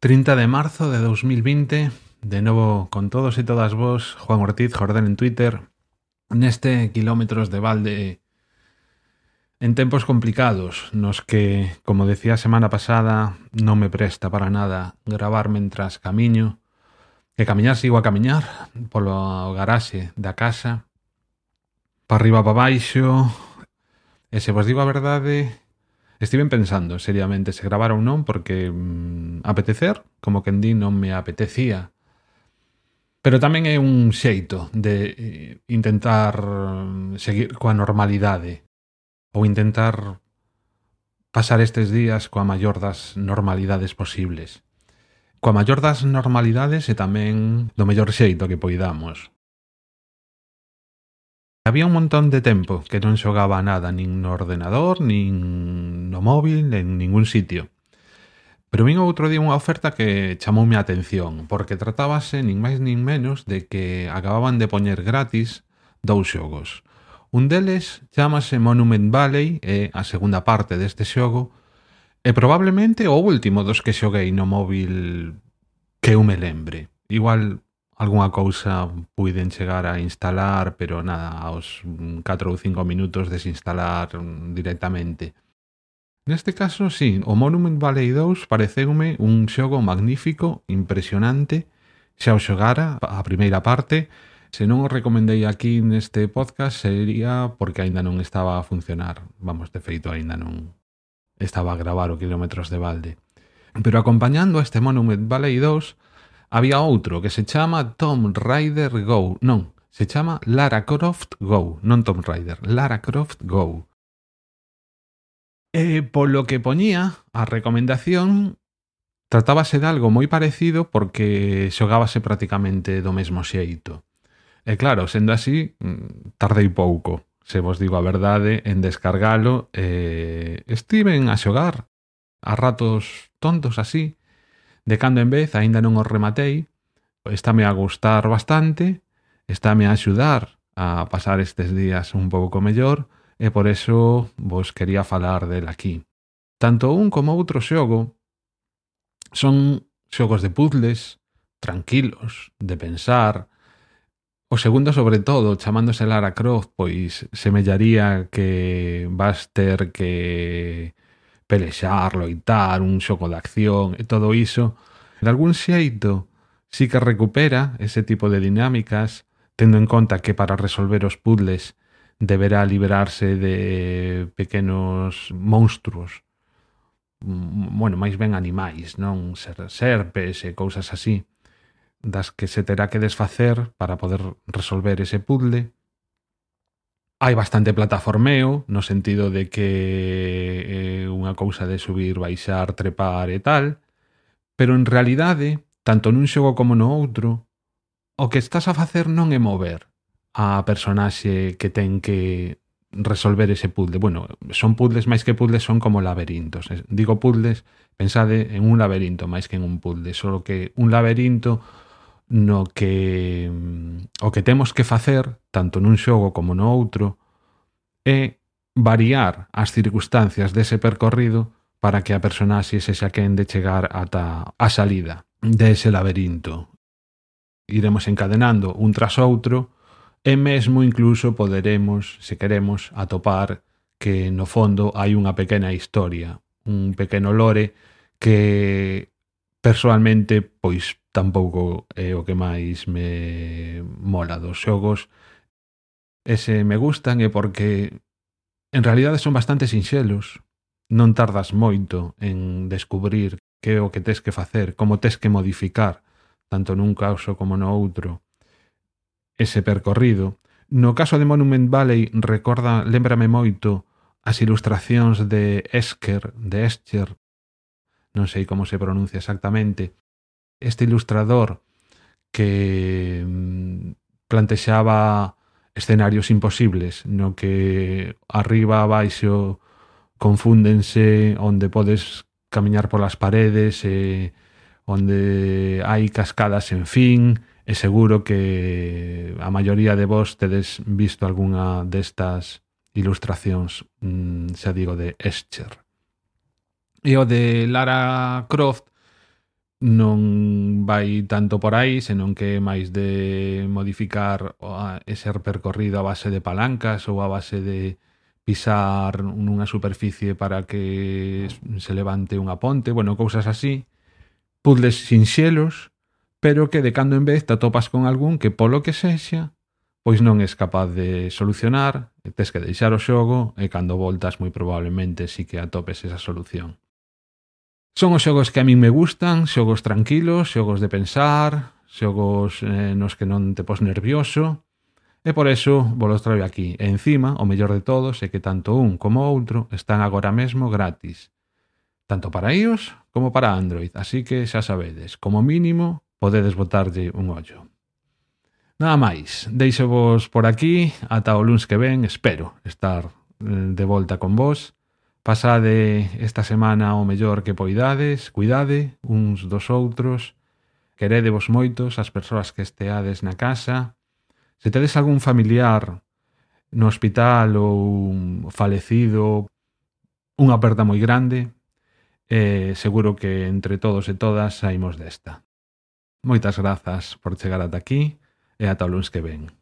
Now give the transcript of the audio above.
30 de marzo de 2020, de novo con todos e todas vos, Juan Ortiz Jordán en Twitter, neste Kilómetros de Valde en tempos complicados, nos que, como decía a semana pasada, non me presta para nada gravar mentras camiño, que camiñar sigo a camiñar polo garaxe da casa, para arriba para baixo, e se vos digo a verdade, Estiven pensando seriamente se gravar ou non porque mm, apetecer, como que en di non me apetecía. Pero tamén é un xeito de eh, intentar mm, seguir coa normalidade ou intentar pasar estes días coa maior das normalidades posibles. Coa maior das normalidades e tamén do mellor xeito que poidamos. Había un montón de tempo que non xogaba nada nin no ordenador, nin no móvil, en ningún sitio. Pero vin outro día unha oferta que chamoume a atención, porque tratábase nin máis nin menos de que acababan de poñer gratis dous xogos. Un deles chamase Monument Valley, e a segunda parte deste xogo, e probablemente o último dos que xoguei no móvil que eu me lembre. Igual algunha cousa puiden chegar a instalar, pero nada, aos 4 ou 5 minutos desinstalar directamente. Neste caso, sí, o Monument Valley 2 pareceume un xogo magnífico, impresionante, xa o xogara a primeira parte, Se non o recomendei aquí neste podcast sería porque aínda non estaba a funcionar. Vamos, de feito, aínda non estaba a gravar o kilómetros de balde. Pero acompañando a este Monument Valley 2, Había outro que se chama Tom Raider Go. Non, se chama Lara Croft Go, non Tom Raider, Lara Croft Go. E polo que poñía a recomendación tratábase de algo moi parecido porque xogábase prácticamente do mesmo xeito. E claro, sendo así, mm, tardei pouco, se vos digo a verdade, en descargalo e estiven a xogar a ratos tontos así, De cando en vez, aínda non o rematei, pois estáme a gustar bastante, estáme a axudar a pasar estes días un pouco mellor, e por eso vos quería falar del aquí. Tanto un como outro xogo son xogos de puzzles, tranquilos, de pensar, O segundo, sobre todo, chamándose Lara Croft, pois semellaría que vas ter que pelexar, loitar, un xoco de acción e todo iso, de algún xeito sí que recupera ese tipo de dinámicas, tendo en conta que para resolver os puzzles deberá liberarse de pequenos monstruos, mm, bueno, máis ben animais, non ser serpes e cousas así, das que se terá que desfacer para poder resolver ese puzzle. Hai bastante plataformeo, no sentido de que unha cousa de subir, baixar, trepar e tal, pero en realidade, tanto nun xogo como no outro, o que estás a facer non é mover a personaxe que ten que resolver ese puzzle. Bueno, son puzzles máis que puzzles, son como laberintos. Digo puzzles, pensade en un laberinto máis que en un puzzle, só que un laberinto no que o que temos que facer, tanto nun xogo como no outro, é variar as circunstancias dese percorrido para que a personaxe se xaquen de chegar ata a salida dese laberinto. Iremos encadenando un tras outro e mesmo incluso poderemos, se queremos, atopar que no fondo hai unha pequena historia, un pequeno lore que personalmente pois tampouco é o que máis me mola dos xogos, Ese me gustan é porque En realidade son bastante sinxelos. Non tardas moito en descubrir que é o que tes que facer, como tes que modificar, tanto nun caso como no outro, ese percorrido. No caso de Monument Valley recorda, lembrame moito as ilustracións de Esker, de Escher, non sei como se pronuncia exactamente, este ilustrador que mm, plantexaba escenarios imposibles no que arriba, abaixo confúndense onde podes camiñar polas paredes e onde hai cascadas en fin e seguro que a maioría de vos tedes visto algunha destas ilustracións, mm, xa digo, de Escher. E o de Lara Croft non vai tanto por aí, senón que é máis de modificar ese percorrido a base de palancas ou a base de pisar nunha superficie para que se levante unha ponte, bueno, cousas así, puzzles sinxelos, pero que de cando en vez te atopas con algún que polo que sexa, pois non es capaz de solucionar, tes que deixar o xogo e cando voltas moi probablemente si que atopes esa solución. Son os xogos que a min me gustan, xogos tranquilos, xogos de pensar, xogos eh, nos que non te pos nervioso, e por eso vos traio aquí. E encima, o mellor de todos é que tanto un como outro están agora mesmo gratis, tanto para iOS como para Android, así que xa sabedes, como mínimo podedes botarlle un ollo. Nada máis, deixo vos por aquí, ata o luns que ven, espero estar eh, de volta con vos, Pasade esta semana o mellor que poidades, cuidade uns dos outros, queredevos moitos as persoas que esteades na casa. Se tedes algún familiar no hospital ou falecido, unha aperta moi grande, e seguro que entre todos e todas saímos desta. Moitas grazas por chegar ata aquí e ata o lunes que ven.